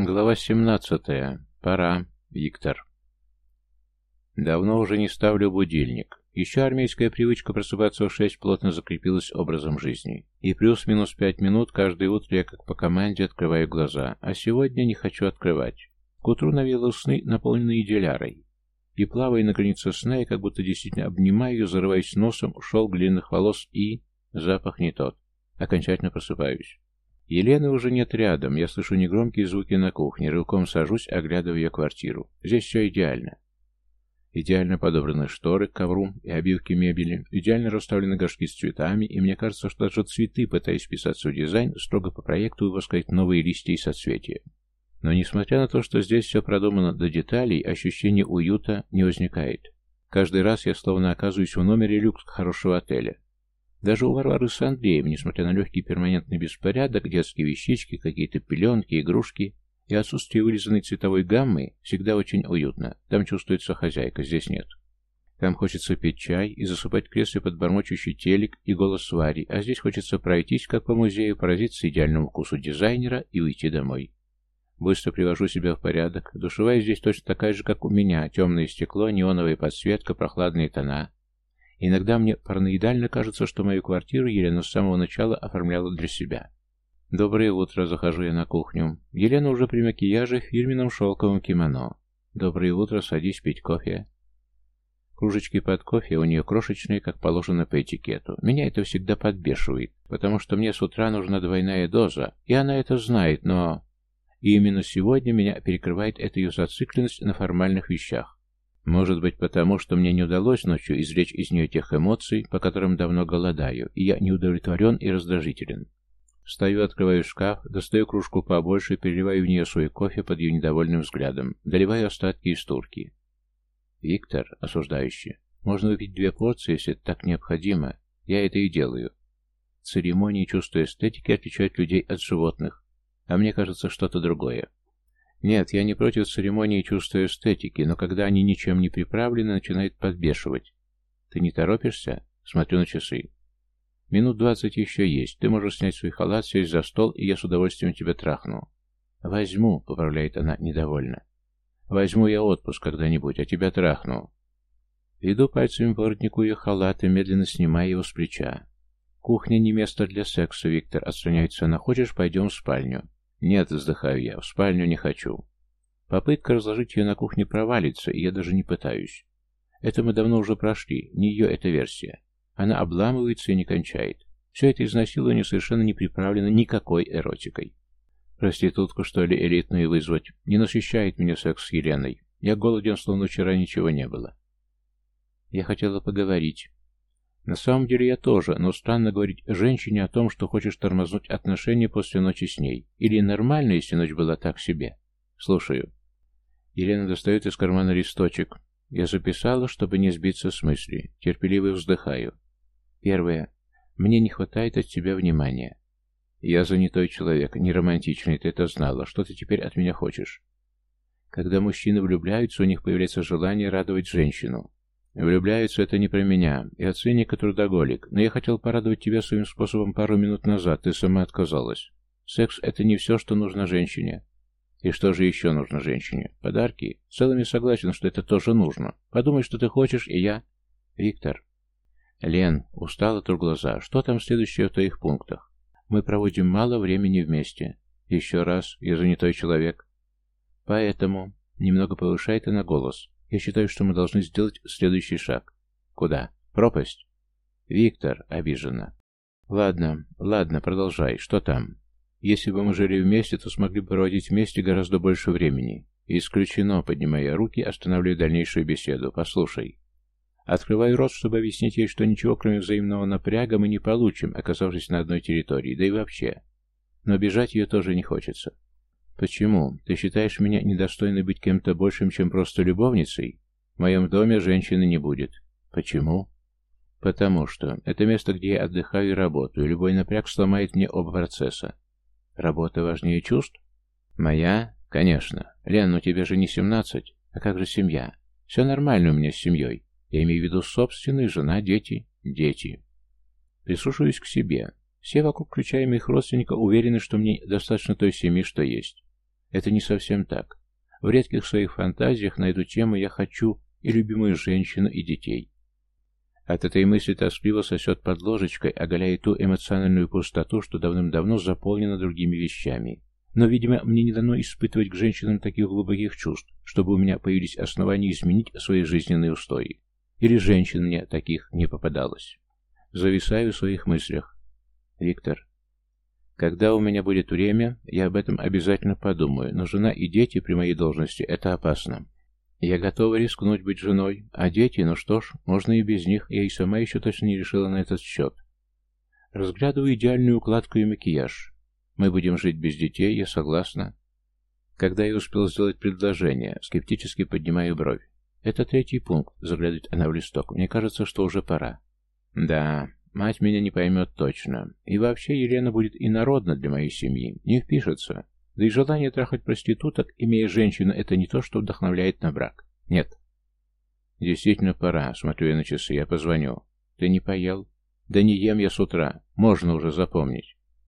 Глава 17. Пора. Виктор. Давно уже не ставлю будильник. Еще армейская привычка просыпаться в шесть плотно закрепилась образом жизни. И плюс-минус пять минут каждое утро я как по команде открываю глаза, а сегодня не хочу открывать. К утру навело сны, наполненные делярой. И плавая на границе сна, я как будто действительно обнимаю ее, зарываясь носом, шел длинных волос и... Запах не тот. Окончательно просыпаюсь. Елены уже нет рядом, я слышу негромкие звуки на кухне, рывком сажусь, оглядывая ее квартиру. Здесь все идеально. Идеально подобраны шторы ковру и обивки мебели, идеально расставлены горшки с цветами, и мне кажется, что даже цветы, пытаясь вписаться в дизайн, строго по проекту выпускают новые листья и соцветия. Но несмотря на то, что здесь все продумано до деталей, ощущение уюта не возникает. Каждый раз я словно оказываюсь в номере люкс хорошего отеля. Даже у Варвары с Андреем, несмотря на легкий перманентный беспорядок, детские вещички, какие-то пеленки, игрушки и отсутствие вылизанной цветовой гаммы, всегда очень уютно. Там чувствуется хозяйка, здесь нет. Там хочется пить чай и засыпать кресле под бормочущий телек и голос Вари, а здесь хочется пройтись, как по музею, поразиться идеальному вкусу дизайнера и уйти домой. Быстро привожу себя в порядок. Душевая здесь точно такая же, как у меня. Темное стекло, неоновая подсветка, прохладные тона. Иногда мне параноидально кажется, что мою квартиру Елена с самого начала оформляла для себя. «Доброе утро», — захожу я на кухню. Елена уже при макияже в фирменном шелковом кимоно. «Доброе утро, садись пить кофе». Кружечки под кофе у нее крошечные, как положено по этикету. Меня это всегда подбешивает, потому что мне с утра нужна двойная доза, и она это знает, но... И именно сегодня меня перекрывает эта ее зацикленность на формальных вещах. Может быть, потому что мне не удалось ночью извлечь из нее тех эмоций, по которым давно голодаю, и я неудовлетворен и раздражителен. Стою, открываю шкаф, достаю кружку побольше, переливаю в нее свой кофе под ее недовольным взглядом, доливаю остатки из турки. «Виктор», осуждающий, — «можно выпить две порции, если это так необходимо. Я это и делаю». Церемонии чувства эстетики отличают людей от животных, а мне кажется что-то другое. Нет, я не против церемонии чувства эстетики, но когда они ничем не приправлены, начинает подбешивать. Ты не торопишься? Смотрю на часы. Минут двадцать еще есть. Ты можешь снять свой халат, сесть за стол, и я с удовольствием тебя трахну. Возьму, поправляет она недовольно. Возьму я отпуск когда-нибудь, а тебя трахну. Иду пальцами по воротнику ее халата, медленно снимая его с плеча. Кухня не место для секса, Виктор, отстраняется она. Хочешь, пойдем в спальню? «Нет», — вздыхаю я, — «в спальню не хочу». Попытка разложить ее на кухне провалится, и я даже не пытаюсь. Это мы давно уже прошли, не ее эта версия. Она обламывается и не кончает. Все это изнасилование совершенно не приправлено никакой эротикой. Проститутку, что ли, элитную вызвать? Не насыщает меня секс с Еленой. Я голоден, словно вчера ничего не было. Я хотела поговорить. На самом деле я тоже, но странно говорить женщине о том, что хочешь тормознуть отношения после ночи с ней. Или нормально, если ночь была так себе. Слушаю. Елена достает из кармана листочек. Я записала, чтобы не сбиться с мысли. Терпеливо вздыхаю. Первое. Мне не хватает от тебя внимания. Я занятой человек, не романтичный, ты это знала. Что ты теперь от меня хочешь? Когда мужчины влюбляются, у них появляется желание радовать женщину. Влюбляется это не про меня. Я циник и трудоголик, но я хотел порадовать тебя своим способом пару минут назад, ты сама отказалась. Секс — это не все, что нужно женщине. И что же еще нужно женщине? Подарки? Целыми согласен, что это тоже нужно. Подумай, что ты хочешь, и я... Виктор. Лен, устала тру глаза. Что там следующее в твоих пунктах? Мы проводим мало времени вместе. Еще раз, я занятой человек. Поэтому... Немного повышает она голос. Я считаю, что мы должны сделать следующий шаг. Куда? Пропасть? Виктор, обиженно. Ладно, ладно, продолжай. Что там? Если бы мы жили вместе, то смогли бы проводить вместе гораздо больше времени. Исключено, поднимая руки, останавливаю дальнейшую беседу. Послушай. Открываю рот, чтобы объяснить ей, что ничего, кроме взаимного напряга, мы не получим, оказавшись на одной территории, да и вообще. Но бежать ее тоже не хочется. «Почему? Ты считаешь меня недостойной быть кем-то большим, чем просто любовницей? В моем доме женщины не будет. Почему?» «Потому что это место, где я отдыхаю и работаю. Любой напряг сломает мне оба процесса. Работа важнее чувств?» «Моя? Конечно. Лен, ну тебе же не семнадцать. А как же семья? Все нормально у меня с семьей. Я имею в виду собственную, жена, дети. Дети. Прислушиваюсь к себе. Все вокруг, включая моих родственников, уверены, что мне достаточно той семьи, что есть. Это не совсем так. В редких своих фантазиях на эту тему я хочу и любимую женщину, и детей. От этой мысли тоскливо сосет под ложечкой, оголяя ту эмоциональную пустоту, что давным-давно заполнена другими вещами. Но, видимо, мне не дано испытывать к женщинам таких глубоких чувств, чтобы у меня появились основания изменить свои жизненные устои. Или женщин мне таких не попадалось. Зависаю в своих мыслях. Виктор, когда у меня будет время, я об этом обязательно подумаю, но жена и дети при моей должности – это опасно. Я готова рискнуть быть женой, а дети, ну что ж, можно и без них, я и сама еще точно не решила на этот счет. Разглядываю идеальную укладку и макияж. Мы будем жить без детей, я согласна. Когда я успел сделать предложение, скептически поднимаю бровь. Это третий пункт, заглядывает она в листок. Мне кажется, что уже пора. Да, мать меня не поймет точно. И вообще Елена будет инородна для моей семьи, не впишется. Да и желание трахать проституток, имея женщину, это не то, что вдохновляет на брак. Нет. Действительно пора, смотрю я на часы, я позвоню. Ты не поел? Да не ем я с утра, можно уже запомнить.